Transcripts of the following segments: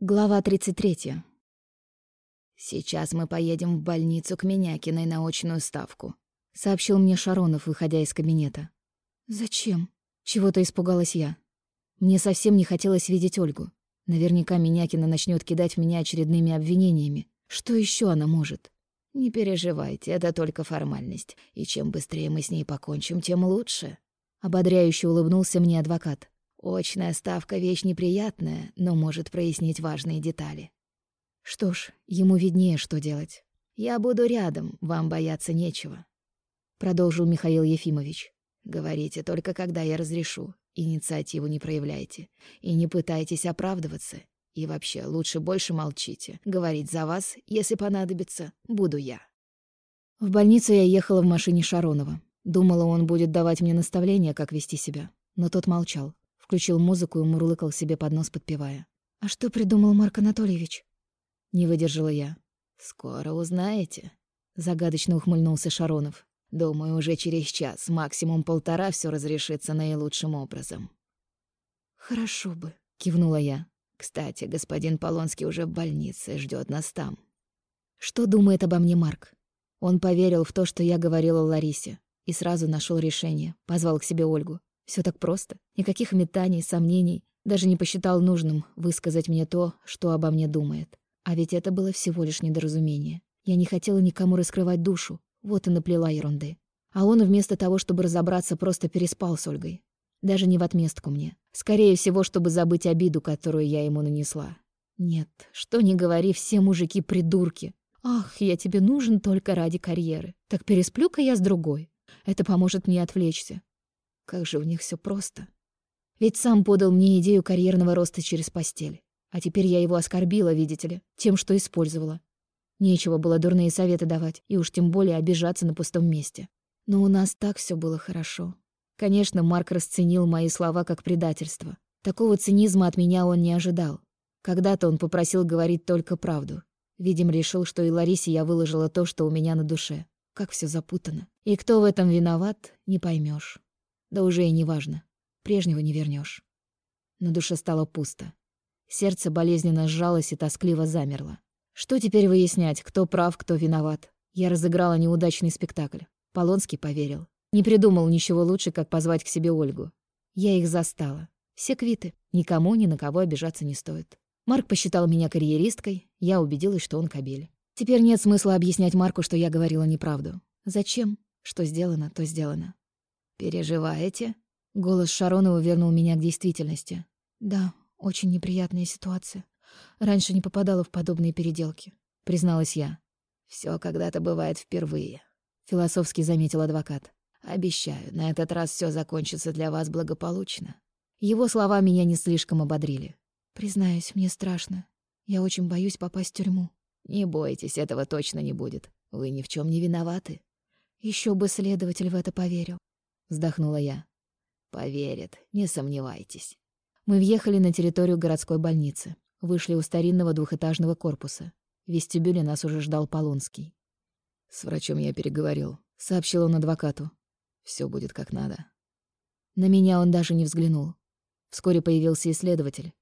Глава 33. «Сейчас мы поедем в больницу к Менякиной на очную ставку», — сообщил мне Шаронов, выходя из кабинета. «Зачем?» — чего-то испугалась я. Мне совсем не хотелось видеть Ольгу. Наверняка Менякина начнет кидать в меня очередными обвинениями. Что еще она может? «Не переживайте, это только формальность, и чем быстрее мы с ней покончим, тем лучше», — ободряюще улыбнулся мне адвокат. «Очная ставка — вещь неприятная, но может прояснить важные детали». Что ж, ему виднее, что делать. «Я буду рядом, вам бояться нечего», — продолжил Михаил Ефимович. «Говорите только, когда я разрешу. Инициативу не проявляйте. И не пытайтесь оправдываться. И вообще, лучше больше молчите. Говорить за вас, если понадобится, буду я. В больницу я ехала в машине Шаронова. Думала, он будет давать мне наставления, как вести себя. Но тот молчал. Включил музыку и мурлыкал себе под нос, подпевая. «А что придумал Марк Анатольевич?» Не выдержала я. «Скоро узнаете», — загадочно ухмыльнулся Шаронов. «Думаю, уже через час, максимум полтора, все разрешится наилучшим образом». «Хорошо бы», — кивнула я. Кстати, господин Полонский уже в больнице, ждет нас там. Что думает обо мне Марк? Он поверил в то, что я говорила Ларисе, и сразу нашел решение, позвал к себе Ольгу. Все так просто, никаких метаний, сомнений, даже не посчитал нужным высказать мне то, что обо мне думает. А ведь это было всего лишь недоразумение. Я не хотела никому раскрывать душу, вот и наплела ерунды. А он вместо того, чтобы разобраться, просто переспал с Ольгой. Даже не в отместку мне. Скорее всего, чтобы забыть обиду, которую я ему нанесла. Нет, что ни говори, все мужики придурки. Ах, я тебе нужен только ради карьеры. Так пересплю-ка я с другой. Это поможет мне отвлечься. Как же у них все просто. Ведь сам подал мне идею карьерного роста через постель. А теперь я его оскорбила, видите ли, тем, что использовала. Нечего было дурные советы давать, и уж тем более обижаться на пустом месте. Но у нас так все было хорошо. Конечно, Марк расценил мои слова как предательство. Такого цинизма от меня он не ожидал. Когда-то он попросил говорить только правду. Видимо, решил, что и Ларисе я выложила то, что у меня на душе. Как все запутано. И кто в этом виноват, не поймешь. Да уже и не важно. Прежнего не вернешь. На душе стало пусто. Сердце болезненно сжалось и тоскливо замерло. Что теперь выяснять, кто прав, кто виноват? Я разыграла неудачный спектакль. Полонский поверил. Не придумал ничего лучше, как позвать к себе Ольгу. Я их застала. Все квиты. Никому ни на кого обижаться не стоит. Марк посчитал меня карьеристкой, я убедилась, что он кабель. Теперь нет смысла объяснять Марку, что я говорила неправду. Зачем? Что сделано, то сделано. «Переживаете?» Голос Шаронова вернул меня к действительности. «Да, очень неприятная ситуация. Раньше не попадала в подобные переделки», — призналась я. Все когда-то бывает впервые», — философски заметил адвокат. Обещаю, на этот раз все закончится для вас благополучно. Его слова меня не слишком ободрили. Признаюсь, мне страшно. Я очень боюсь попасть в тюрьму. Не бойтесь, этого точно не будет. Вы ни в чем не виноваты. Еще бы следователь в это поверил, вздохнула я. Поверит, не сомневайтесь. Мы въехали на территорию городской больницы. Вышли у старинного двухэтажного корпуса. В вестибюле нас уже ждал Полонский. С врачом я переговорил, сообщил он адвокату. Все будет как надо. На меня он даже не взглянул. Вскоре появился исследователь.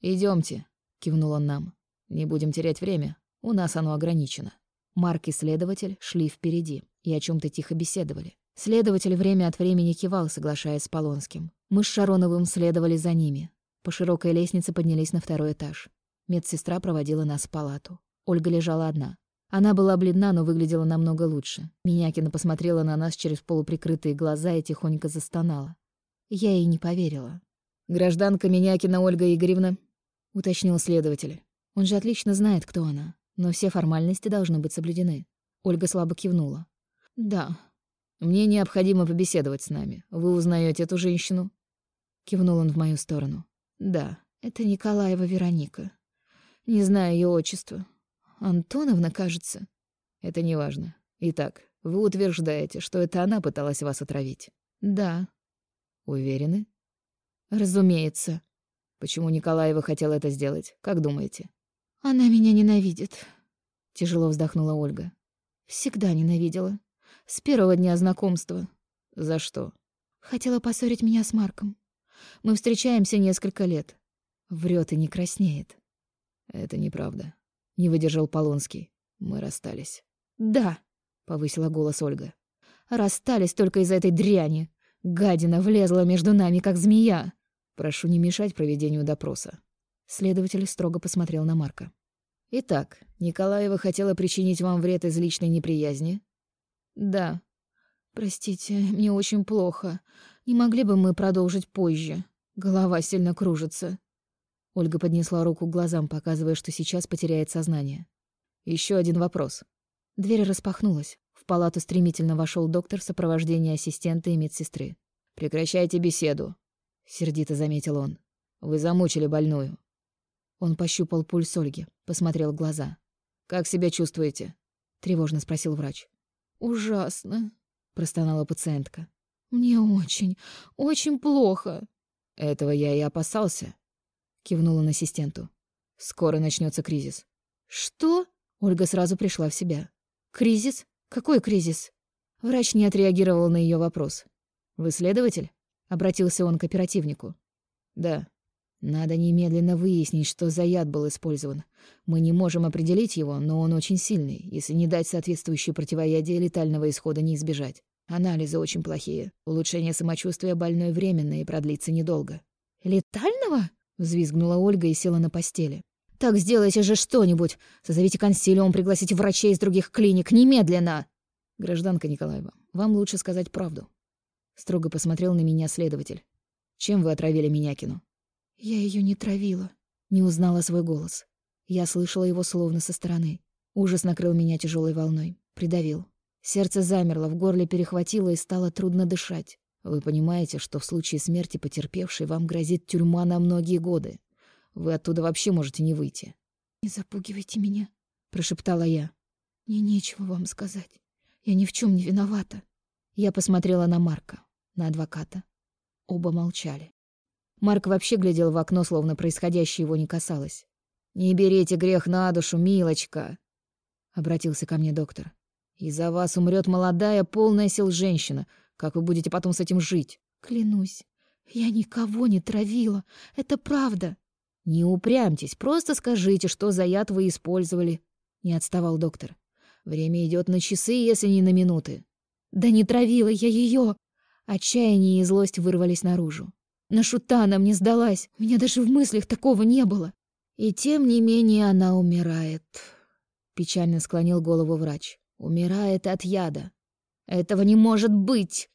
Идемте, кивнул он нам. «Не будем терять время. У нас оно ограничено». Марк и следователь шли впереди и о чем то тихо беседовали. Следователь время от времени кивал, соглашаясь с Полонским. Мы с Шароновым следовали за ними. По широкой лестнице поднялись на второй этаж. Медсестра проводила нас в палату. Ольга лежала одна. Она была бледна, но выглядела намного лучше. Минякина посмотрела на нас через полуприкрытые глаза и тихонько застонала. Я ей не поверила. «Гражданка Минякина Ольга Игоревна», — уточнил следователь. «Он же отлично знает, кто она, но все формальности должны быть соблюдены». Ольга слабо кивнула. «Да. Мне необходимо побеседовать с нами. Вы узнаете эту женщину?» Кивнул он в мою сторону. «Да, это Николаева Вероника. Не знаю ее отчества. Антоновна, кажется. Это не важно. Итак, вы утверждаете, что это она пыталась вас отравить? Да. Уверены? Разумеется. Почему Николаева хотела это сделать? Как думаете? Она меня ненавидит. Тяжело вздохнула Ольга. Всегда ненавидела. С первого дня знакомства. За что? Хотела поссорить меня с Марком. Мы встречаемся несколько лет. Врет и не краснеет. Это неправда. Не выдержал Полонский. Мы расстались. Да, повысила голос Ольга. Расстались только из-за этой дряни. Гадина влезла между нами, как змея. Прошу не мешать проведению допроса. Следователь строго посмотрел на Марка. Итак, Николаева хотела причинить вам вред из личной неприязни? Да. Простите, мне очень плохо. Не могли бы мы продолжить позже? Голова сильно кружится. Ольга поднесла руку к глазам, показывая, что сейчас потеряет сознание. Еще один вопрос. Дверь распахнулась. В палату стремительно вошел доктор в сопровождении ассистента и медсестры. «Прекращайте беседу», — сердито заметил он. «Вы замучили больную». Он пощупал пульс Ольги, посмотрел в глаза. «Как себя чувствуете?» — тревожно спросил врач. «Ужасно», — простонала пациентка. «Мне очень, очень плохо». «Этого я и опасался», — кивнула на ассистенту. «Скоро начнется кризис». «Что?» — Ольга сразу пришла в себя. «Кризис? Какой кризис?» Врач не отреагировал на ее вопрос. «Вы следователь?» — обратился он к оперативнику. «Да. Надо немедленно выяснить, что за яд был использован. Мы не можем определить его, но он очень сильный. Если не дать соответствующее противоядие, летального исхода не избежать. Анализы очень плохие. Улучшение самочувствия больной временно и продлится недолго. «Летального?» — взвизгнула Ольга и села на постели. «Так сделайте же что-нибудь! Созовите консилиум, пригласите врачей из других клиник, немедленно!» «Гражданка Николаева, вам лучше сказать правду». Строго посмотрел на меня следователь. «Чем вы отравили Минякину?» Я ее не травила. Не узнала свой голос. Я слышала его словно со стороны. Ужас накрыл меня тяжелой волной. Придавил. Сердце замерло, в горле перехватило и стало трудно дышать. Вы понимаете, что в случае смерти потерпевшей вам грозит тюрьма на многие годы. Вы оттуда вообще можете не выйти. «Не запугивайте меня», — прошептала я. «Мне нечего вам сказать. Я ни в чем не виновата». Я посмотрела на Марка, на адвоката. Оба молчали. Марк вообще глядел в окно, словно происходящее его не касалось. «Не берите грех на душу, милочка!» — обратился ко мне доктор. «Из-за вас умрет молодая, полная сил женщина. Как вы будете потом с этим жить?» «Клянусь, я никого не травила. Это правда». «Не упрямьтесь, просто скажите, что за яд вы использовали», — не отставал доктор. «Время идет на часы, если не на минуты». «Да не травила я ее!» Отчаяние и злость вырвались наружу. На шута она мне сдалась. У меня даже в мыслях такого не было. И тем не менее она умирает. Печально склонил голову врач. Умирает от яда. Этого не может быть,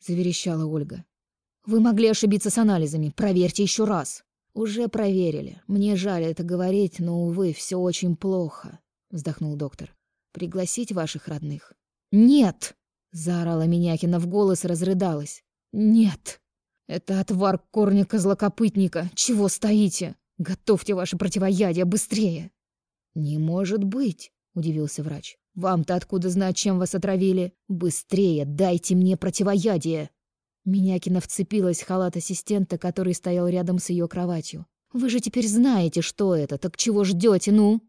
заверещала Ольга. Вы могли ошибиться с анализами. Проверьте еще раз. Уже проверили. Мне жаль это говорить, но увы, все очень плохо, вздохнул доктор. Пригласить ваших родных? Нет, заорала Минякина в голос и разрыдалась. Нет. «Это отвар корня козлокопытника. Чего стоите? Готовьте ваше противоядие быстрее!» «Не может быть!» — удивился врач. «Вам-то откуда знать, чем вас отравили? Быстрее дайте мне противоядие!» Минякина вцепилась в халат ассистента, который стоял рядом с ее кроватью. «Вы же теперь знаете, что это, так чего ждете, ну?»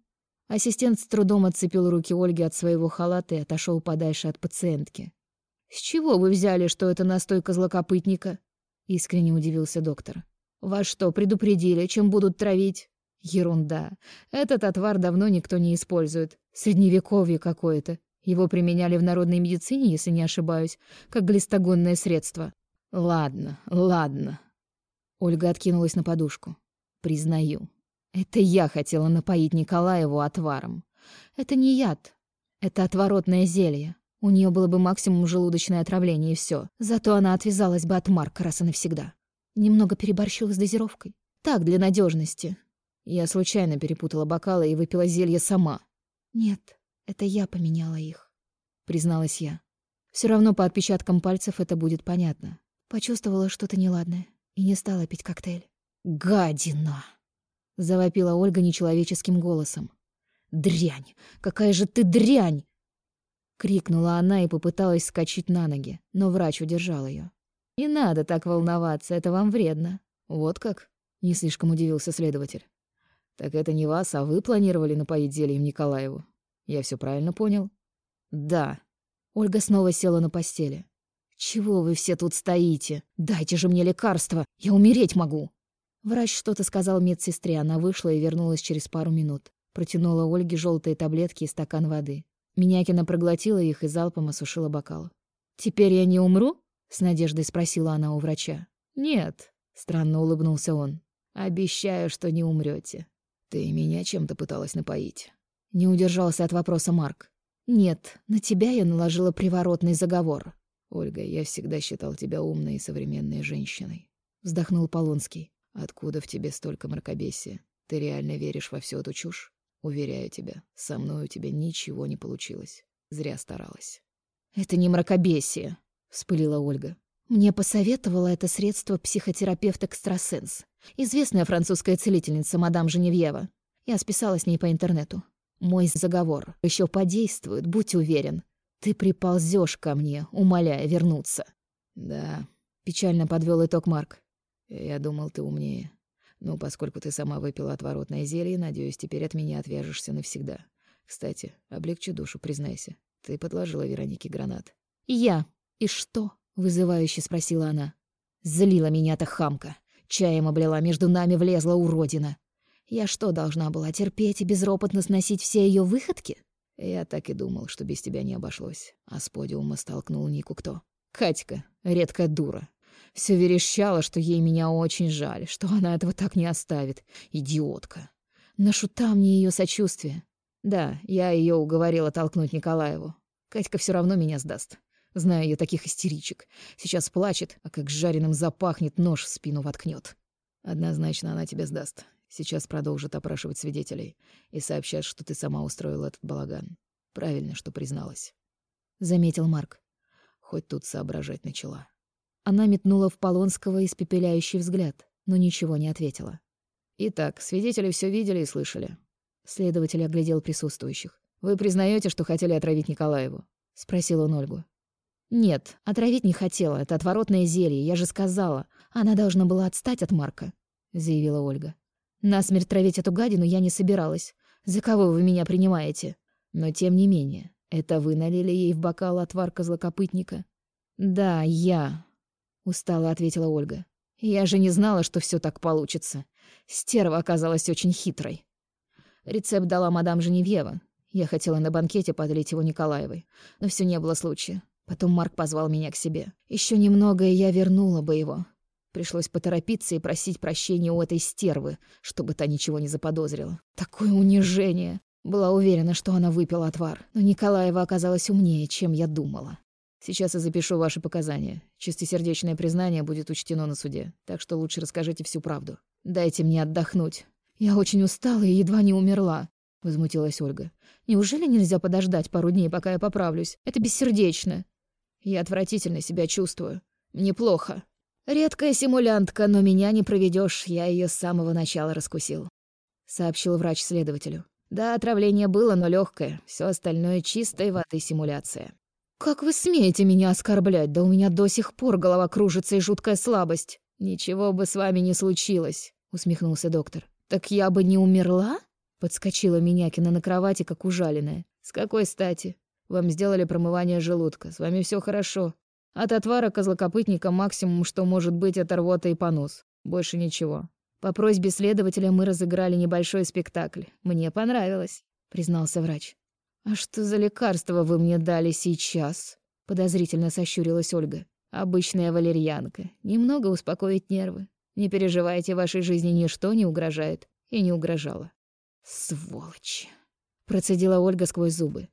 Ассистент с трудом отцепил руки Ольги от своего халата и отошел подальше от пациентки. «С чего вы взяли, что это настойка злокопытника?» Искренне удивился доктор. Вас что, предупредили, чем будут травить? Ерунда. Этот отвар давно никто не использует. Средневековье какое-то. Его применяли в народной медицине, если не ошибаюсь, как глистогонное средство. Ладно, ладно. Ольга откинулась на подушку. Признаю. Это я хотела напоить Николаеву отваром. Это не яд. Это отворотное зелье. У нее было бы максимум желудочное отравление и все. Зато она отвязалась бы от Марка раз и навсегда. Немного переборщила с дозировкой. Так, для надежности. Я случайно перепутала бокалы и выпила зелье сама. Нет, это я поменяла их, призналась я. Все равно по отпечаткам пальцев это будет понятно. Почувствовала что-то неладное и не стала пить коктейль. «Гадина!» — завопила Ольга нечеловеческим голосом. «Дрянь! Какая же ты дрянь! Крикнула она и попыталась скачать на ноги, но врач удержал ее. Не надо так волноваться, это вам вредно. Вот как? Не слишком удивился следователь. Так это не вас, а вы планировали напоить зельем Николаеву. Я все правильно понял? Да. Ольга снова села на постели. Чего вы все тут стоите? Дайте же мне лекарство, я умереть могу. Врач что-то сказал медсестре, она вышла и вернулась через пару минут. Протянула Ольге желтые таблетки и стакан воды. Минякина проглотила их и залпом осушила бокал. «Теперь я не умру?» — с надеждой спросила она у врача. «Нет», — странно улыбнулся он. «Обещаю, что не умрете. Ты меня чем-то пыталась напоить?» Не удержался от вопроса Марк. «Нет, на тебя я наложила приворотный заговор». «Ольга, я всегда считал тебя умной и современной женщиной», — вздохнул Полонский. «Откуда в тебе столько мракобесия? Ты реально веришь во всю эту чушь? Уверяю тебя, со мной у тебя ничего не получилось. Зря старалась». «Это не мракобесие», — вспылила Ольга. «Мне посоветовала это средство психотерапевт-экстрасенс, известная французская целительница мадам Женевьева. Я списала с ней по интернету. Мой заговор еще подействует, будь уверен. Ты приползешь ко мне, умоляя вернуться. Да, печально подвел итог Марк. Я думал, ты умнее. Но поскольку ты сама выпила отворотное зелье, надеюсь, теперь от меня отвяжешься навсегда. Кстати, облегчи душу, признайся. Ты подложила Веронике гранат. Я. И что? вызывающе спросила она. Злила меня эта хамка. Чаем облила, между нами влезла уродина. Я что, должна была терпеть и безропотно сносить все ее выходки? Я так и думал, что без тебя не обошлось. А с подиума столкнул Нику кто? Катька, редкая дура. Все верещала, что ей меня очень жаль, что она этого так не оставит. Идиотка. На шута мне ее сочувствие. Да, я ее уговорила толкнуть Николаеву. Катька все равно меня сдаст. Знаю я таких истеричек. Сейчас плачет, а как жареным запахнет, нож в спину воткнет. Однозначно она тебя сдаст. Сейчас продолжат опрашивать свидетелей и сообщат, что ты сама устроила этот балаган. Правильно, что призналась. Заметил Марк. Хоть тут соображать начала. Она метнула в Полонского испепеляющий взгляд, но ничего не ответила. Итак, свидетели все видели и слышали. Следователь оглядел присутствующих. Вы признаете, что хотели отравить Николаеву? спросил он Ольгу. Нет, отравить не хотела, это отворотное зелье, я же сказала. Она должна была отстать от Марка, заявила Ольга. Насмерть травить эту гадину я не собиралась. За кого вы меня принимаете? Но тем не менее, это вы налили ей в бокал отвар козлокопытника? Да, я, устало ответила Ольга. Я же не знала, что все так получится. Стерва оказалась очень хитрой. Рецепт дала мадам Женевьева. Я хотела на банкете подлить его Николаевой, но все не было случая. Потом Марк позвал меня к себе. Еще немного, и я вернула бы его. Пришлось поторопиться и просить прощения у этой стервы, чтобы та ничего не заподозрила. Такое унижение! Была уверена, что она выпила отвар, но Николаева оказалась умнее, чем я думала. Сейчас я запишу ваши показания. Чистосердечное признание будет учтено на суде, так что лучше расскажите всю правду. Дайте мне отдохнуть. Я очень устала и едва не умерла, возмутилась Ольга. Неужели нельзя подождать пару дней, пока я поправлюсь? Это бессердечно. Я отвратительно себя чувствую. Мне плохо. «Редкая симулянтка, но меня не проведешь, я ее с самого начала раскусил», — сообщил врач следователю. «Да, отравление было, но легкое, все остальное чистой воды симуляция». «Как вы смеете меня оскорблять? Да у меня до сих пор голова кружится и жуткая слабость». «Ничего бы с вами не случилось», — усмехнулся доктор. «Так я бы не умерла?» — подскочила Минякина на кровати, как ужаленная. «С какой стати? Вам сделали промывание желудка, с вами все хорошо. От отвара козлокопытника максимум, что может быть, это рвота и понос. Больше ничего. По просьбе следователя мы разыграли небольшой спектакль. Мне понравилось, признался врач. А что за лекарство вы мне дали сейчас? Подозрительно сощурилась Ольга. Обычная валерьянка. Немного успокоить нервы. Не переживайте, вашей жизни ничто не угрожает. И не угрожало. Сволочь. Процедила Ольга сквозь зубы.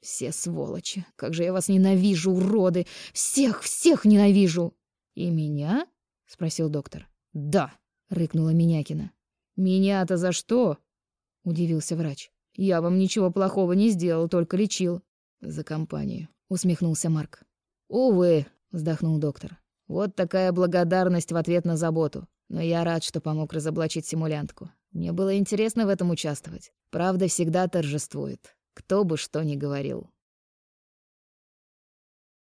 Все сволочи. Как же я вас ненавижу, уроды. Всех, всех ненавижу. И меня? спросил доктор. Да, рыкнула Минякина. Меня-то за что? удивился врач. Я вам ничего плохого не сделал, только лечил. За компанию, усмехнулся Марк. Увы, вздохнул доктор. Вот такая благодарность в ответ на заботу. Но я рад, что помог разоблачить симулянтку. Мне было интересно в этом участвовать. Правда всегда торжествует кто бы что ни говорил.